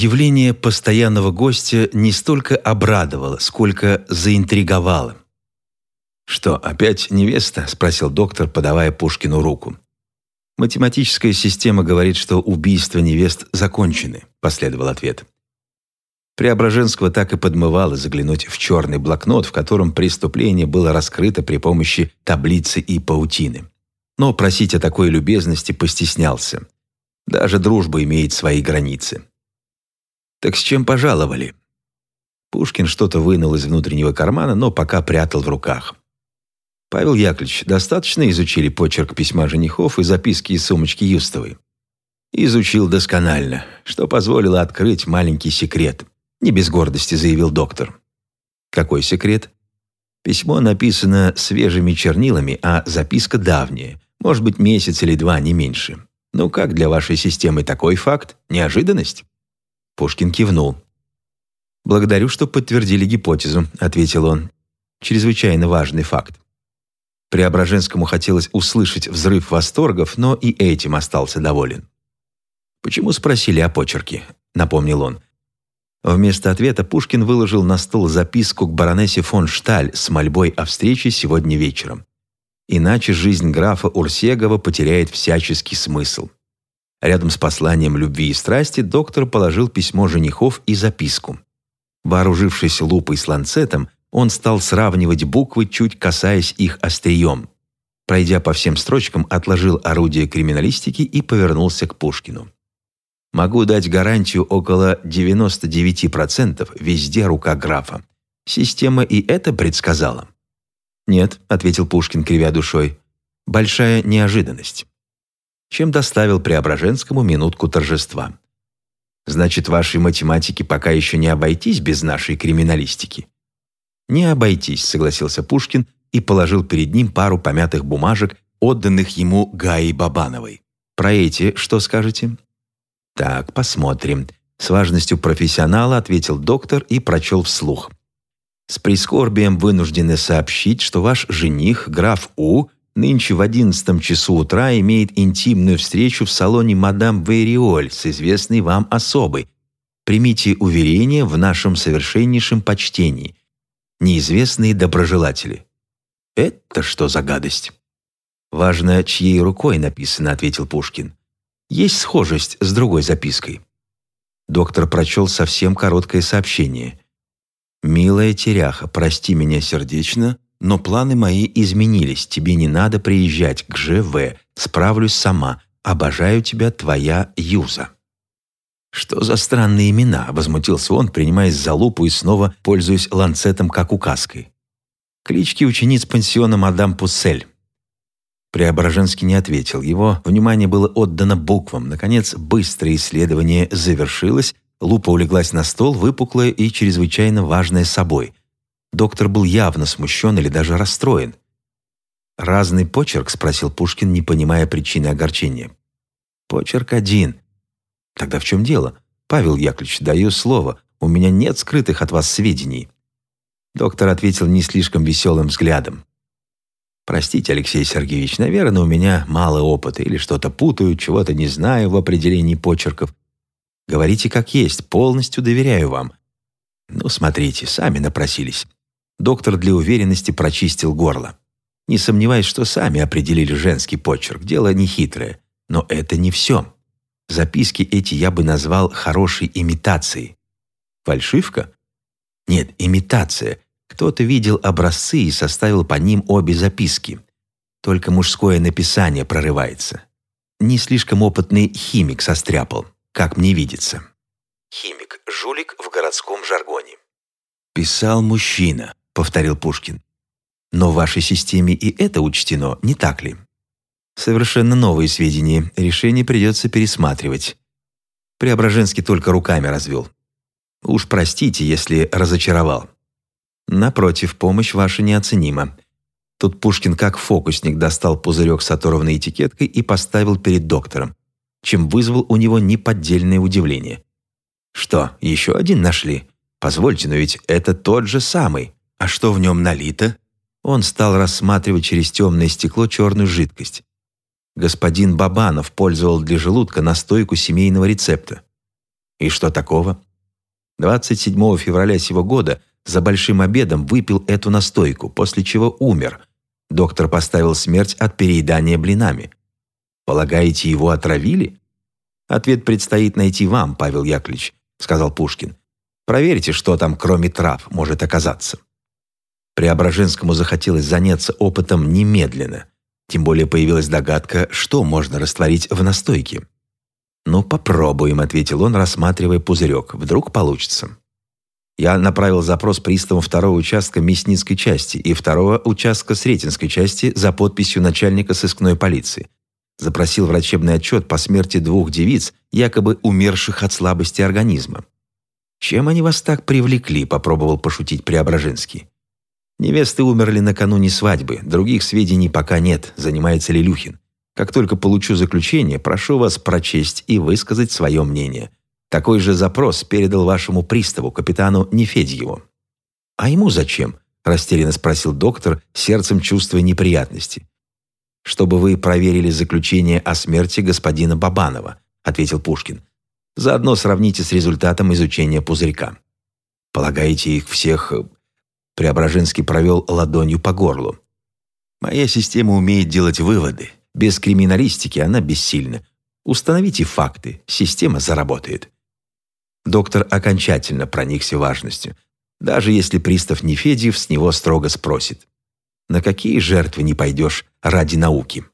Явление постоянного гостя не столько обрадовало, сколько заинтриговало. «Что, опять невеста?» – спросил доктор, подавая Пушкину руку. «Математическая система говорит, что убийства невест закончены», – последовал ответ. Преображенского так и подмывало заглянуть в черный блокнот, в котором преступление было раскрыто при помощи таблицы и паутины. Но просить о такой любезности постеснялся. Даже дружба имеет свои границы. «Так с чем пожаловали?» Пушкин что-то вынул из внутреннего кармана, но пока прятал в руках. «Павел Яковлевич, достаточно изучили почерк письма женихов и записки из сумочки Юстовой?» «Изучил досконально, что позволило открыть маленький секрет», не без гордости заявил доктор. «Какой секрет?» «Письмо написано свежими чернилами, а записка давняя, может быть, месяц или два, не меньше. Ну как для вашей системы такой факт? Неожиданность?» Пушкин кивнул. «Благодарю, что подтвердили гипотезу», — ответил он. «Чрезвычайно важный факт». Преображенскому хотелось услышать взрыв восторгов, но и этим остался доволен. «Почему спросили о почерке?» — напомнил он. Вместо ответа Пушкин выложил на стол записку к баронессе фон Шталь с мольбой о встрече сегодня вечером. Иначе жизнь графа Урсегова потеряет всяческий смысл. Рядом с посланием любви и страсти доктор положил письмо женихов и записку. Вооружившись лупой с ланцетом, он стал сравнивать буквы, чуть касаясь их острием. Пройдя по всем строчкам, отложил орудие криминалистики и повернулся к Пушкину. «Могу дать гарантию около 99% везде рука графа. Система и это предсказала». «Нет», — ответил Пушкин, кривя душой, — «большая неожиданность» чем доставил Преображенскому минутку торжества. «Значит, вашей математике пока еще не обойтись без нашей криминалистики?» «Не обойтись», — согласился Пушкин и положил перед ним пару помятых бумажек, отданных ему Гаей Бабановой. «Про эти что скажете?» «Так, посмотрим», — с важностью профессионала ответил доктор и прочел вслух. «С прискорбием вынуждены сообщить, что ваш жених, граф У, нынче в одиннадцатом часу утра имеет интимную встречу в салоне мадам Вейриоль с известной вам особой. Примите уверение в нашем совершеннейшем почтении. Неизвестные доброжелатели. Это что за гадость? Важно, чьей рукой написано, ответил Пушкин. Есть схожесть с другой запиской. Доктор прочел совсем короткое сообщение. «Милая теряха, прости меня сердечно, но планы мои изменились, тебе не надо приезжать к ЖВ, справлюсь сама. Обожаю тебя, твоя Юза». «Что за странные имена?» – возмутился он, принимаясь за лупу и снова пользуясь ланцетом как указкой. «Клички учениц пансиона мадам Пуссель». Преображенский не ответил. Его внимание было отдано буквам. Наконец, быстрое исследование завершилось, лупа улеглась на стол, выпуклая и чрезвычайно важная собой. Доктор был явно смущен или даже расстроен. «Разный почерк?» – спросил Пушкин, не понимая причины огорчения. «Почерк один». «Тогда в чем дело? Павел Яковлевич, даю слово, у меня нет скрытых от вас сведений». Доктор ответил не слишком веселым взглядом. «Простите, Алексей Сергеевич, наверное, у меня мало опыта или что-то путаю, чего-то не знаю в определении почерков. Говорите как есть, полностью доверяю вам. Ну, смотрите, сами напросились. Доктор для уверенности прочистил горло. Не сомневаюсь, что сами определили женский почерк. Дело нехитрое. Но это не все. Записки эти я бы назвал хорошей имитацией. Фальшивка? Нет, имитация. Кто-то видел образцы и составил по ним обе записки. Только мужское написание прорывается. Не слишком опытный химик состряпал, как мне видится. Химик, жулик в городском жаргоне. Писал мужчина повторил Пушкин. Но в вашей системе и это учтено, не так ли? Совершенно новые сведения, решение придется пересматривать. Преображенский только руками развел. Уж простите, если разочаровал. Напротив, помощь ваша неоценима. Тут Пушкин как фокусник достал пузырек с оторванной этикеткой и поставил перед доктором, чем вызвал у него неподдельное удивление. «Что, еще один нашли? Позвольте, но ведь это тот же самый. А что в нем налито? Он стал рассматривать через темное стекло черную жидкость. Господин Бабанов пользовал для желудка настойку семейного рецепта. И что такого? 27 февраля сего года за большим обедом выпил эту настойку, после чего умер. Доктор поставил смерть от переедания блинами. Полагаете, его отравили? Ответ предстоит найти вам, Павел Яковлевич, сказал Пушкин. Проверьте, что там, кроме трав, может оказаться. Преображенскому захотелось заняться опытом немедленно. Тем более появилась догадка, что можно растворить в настойке. «Ну, попробуем», — ответил он, рассматривая пузырек. «Вдруг получится». Я направил запрос приставу второго участка Мясницкой части и второго участка Сретенской части за подписью начальника сыскной полиции. Запросил врачебный отчет по смерти двух девиц, якобы умерших от слабости организма. «Чем они вас так привлекли?» – попробовал пошутить Преображенский. «Невесты умерли накануне свадьбы, других сведений пока нет», – занимается Лилюхин. «Как только получу заключение, прошу вас прочесть и высказать свое мнение. Такой же запрос передал вашему приставу, капитану Нефедьеву». «А ему зачем?» – растерянно спросил доктор, сердцем чувствуя неприятности. «Чтобы вы проверили заключение о смерти господина Бабанова», – ответил Пушкин. «Заодно сравните с результатом изучения пузырька». «Полагаете, их всех...» Преображенский провел ладонью по горлу. «Моя система умеет делать выводы. Без криминалистики она бессильна. Установите факты, система заработает». Доктор окончательно проникся важностью, даже если пристав Нефедьев с него строго спросит. «На какие жертвы не пойдешь ради науки?»